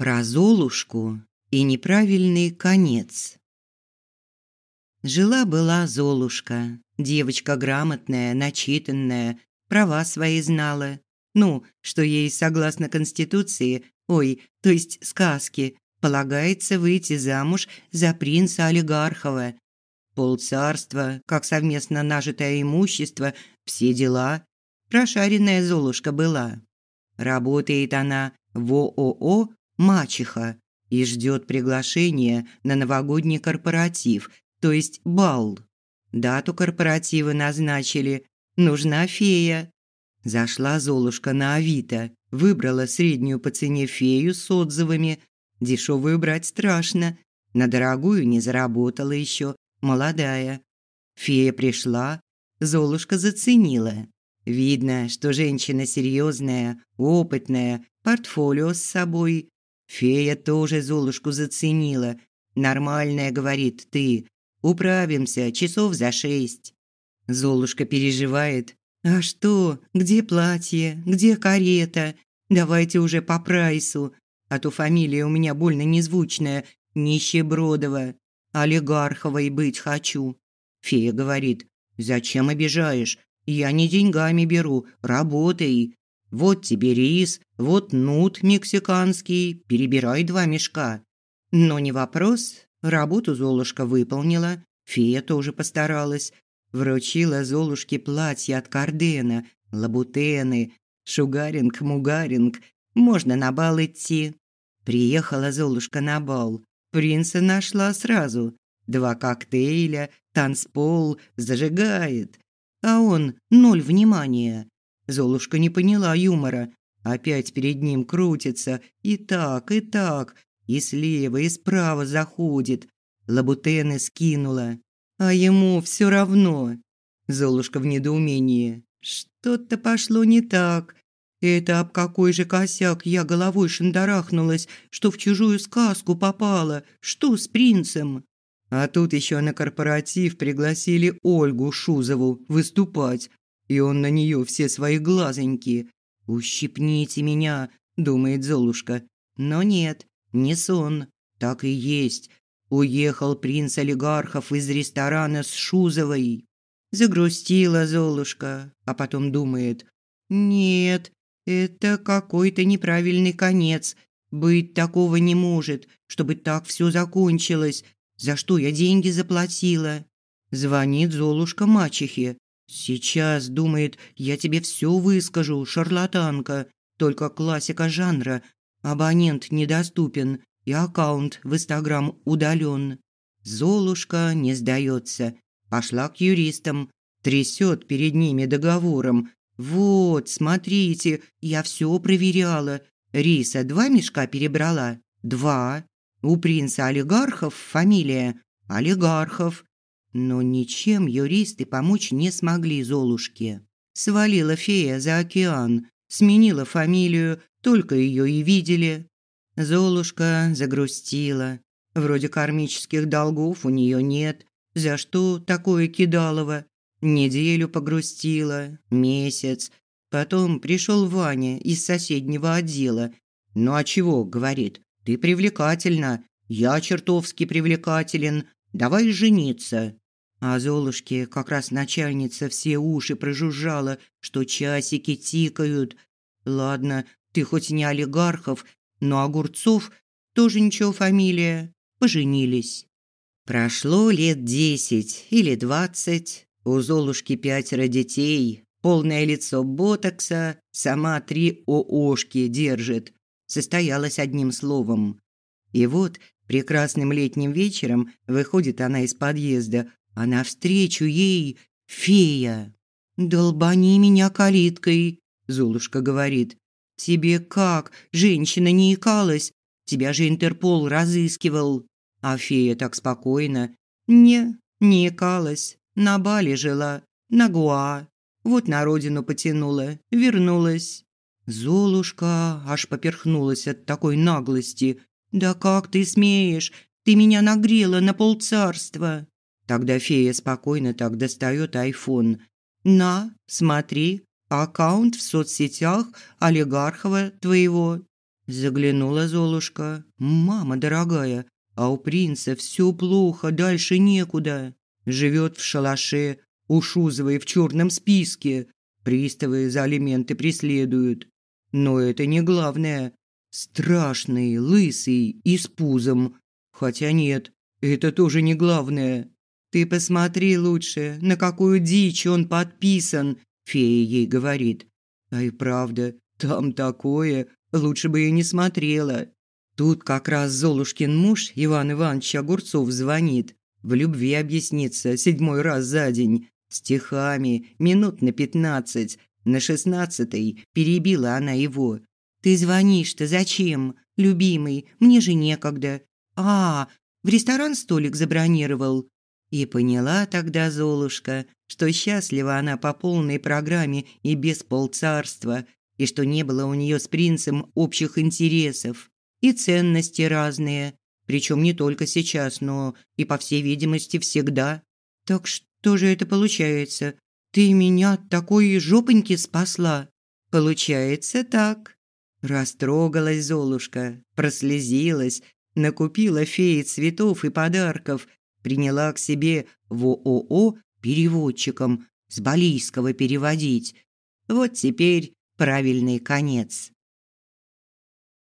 Про Золушку и неправильный конец. Жила-была Золушка, девочка грамотная, начитанная, права свои знала. Ну, что ей, согласно Конституции, ой, то есть сказке, полагается выйти замуж за принца Олигархова. Полцарства, как совместно нажитое имущество, все дела. Прошаренная Золушка была. Работает она в ООО мачеха и ждет приглашения на новогодний корпоратив, то есть бал. Дату корпоратива назначили. Нужна фея. Зашла Золушка на Авито, выбрала среднюю по цене фею с отзывами. Дешевую брать страшно. На дорогую не заработала еще, молодая. Фея пришла, Золушка заценила. Видно, что женщина серьезная, опытная, портфолио с собой. Фея тоже Золушку заценила. Нормальная, говорит, ты. Управимся часов за шесть. Золушка переживает. А что? Где платье? Где карета? Давайте уже по прайсу. А то фамилия у меня больно незвучная. Нищебродова. Олигарховой быть хочу. Фея говорит. Зачем обижаешь? Я не деньгами беру, работай. Вот тебе рис, вот нут мексиканский, перебирай два мешка. Но не вопрос, работу Золушка выполнила, фея тоже постаралась. Вручила Золушке платье от Кардена, лабутены, шугаринг-мугаринг, можно на бал идти. Приехала Золушка на бал, принца нашла сразу. Два коктейля, танцпол, зажигает. А он ноль внимания. Золушка не поняла юмора. Опять перед ним крутится и так, и так, и слева, и справа заходит. Лабутены скинула. А ему все равно. Золушка в недоумении. Что-то пошло не так. Это об какой же косяк я головой шандарахнулась, что в чужую сказку попала. Что с принцем? А тут еще на корпоратив пригласили Ольгу Шузову выступать и он на нее все свои глазоньки. «Ущипните меня», – думает Золушка. Но нет, не сон, так и есть. Уехал принц олигархов из ресторана с Шузовой. Загрустила Золушка, а потом думает. «Нет, это какой-то неправильный конец. Быть такого не может, чтобы так все закончилось. За что я деньги заплатила?» Звонит Золушка мачехе. Сейчас, думает, я тебе все выскажу, шарлатанка. Только классика жанра. Абонент недоступен и аккаунт в Инстаграм удален. Золушка не сдается. Пошла к юристам. Трясет перед ними договором. Вот, смотрите, я все проверяла. Риса два мешка перебрала? Два. У принца олигархов фамилия Олигархов. Но ничем юристы помочь не смогли Золушке. Свалила фея за океан, сменила фамилию, только ее и видели. Золушка загрустила. Вроде кармических долгов у нее нет. За что такое кидалово? Неделю погрустила, месяц. Потом пришел Ваня из соседнего отдела. «Ну а чего?» – говорит. «Ты привлекательна. Я чертовски привлекателен. Давай жениться». А Золушке как раз начальница все уши прожужжала, что часики тикают. Ладно, ты хоть не олигархов, но Огурцов тоже ничего фамилия. Поженились. Прошло лет десять или двадцать. У Золушки пятеро детей, полное лицо ботокса, сама три ООшки держит. Состоялась одним словом. И вот прекрасным летним вечером выходит она из подъезда, а навстречу ей фея. «Долбани меня калиткой», – Золушка говорит. «Тебе как? Женщина не икалась? Тебя же Интерпол разыскивал». А фея так спокойно. «Не, не икалась. На Бали жила. На Гуа. Вот на родину потянула. Вернулась». Золушка аж поперхнулась от такой наглости. «Да как ты смеешь? Ты меня нагрела на полцарства!» Тогда фея спокойно так достает айфон. «На, смотри, аккаунт в соцсетях олигархова твоего». Заглянула Золушка. «Мама дорогая, а у принца все плохо, дальше некуда. Живет в шалаше, у Шузовой в черном списке. Приставы за алименты преследуют. Но это не главное. Страшный, лысый и с пузом. Хотя нет, это тоже не главное. Ты посмотри лучше, на какую дичь он подписан, фея ей говорит. А и правда, там такое, лучше бы и не смотрела. Тут как раз Золушкин муж Иван Иванович Огурцов звонит. В любви объяснится седьмой раз за день. Стихами, минут на пятнадцать. На шестнадцатый перебила она его. «Ты звонишь-то зачем, любимый? Мне же некогда». «А, в ресторан столик забронировал». И поняла тогда Золушка, что счастлива она по полной программе и без полцарства, и что не было у нее с принцем общих интересов и ценности разные, причем не только сейчас, но и, по всей видимости, всегда. Так что же это получается? Ты меня такой жопоньки спасла? Получается так. Растрогалась Золушка, прослезилась, накупила феи цветов и подарков, приняла к себе в ООО переводчиком с балийского переводить. Вот теперь правильный конец.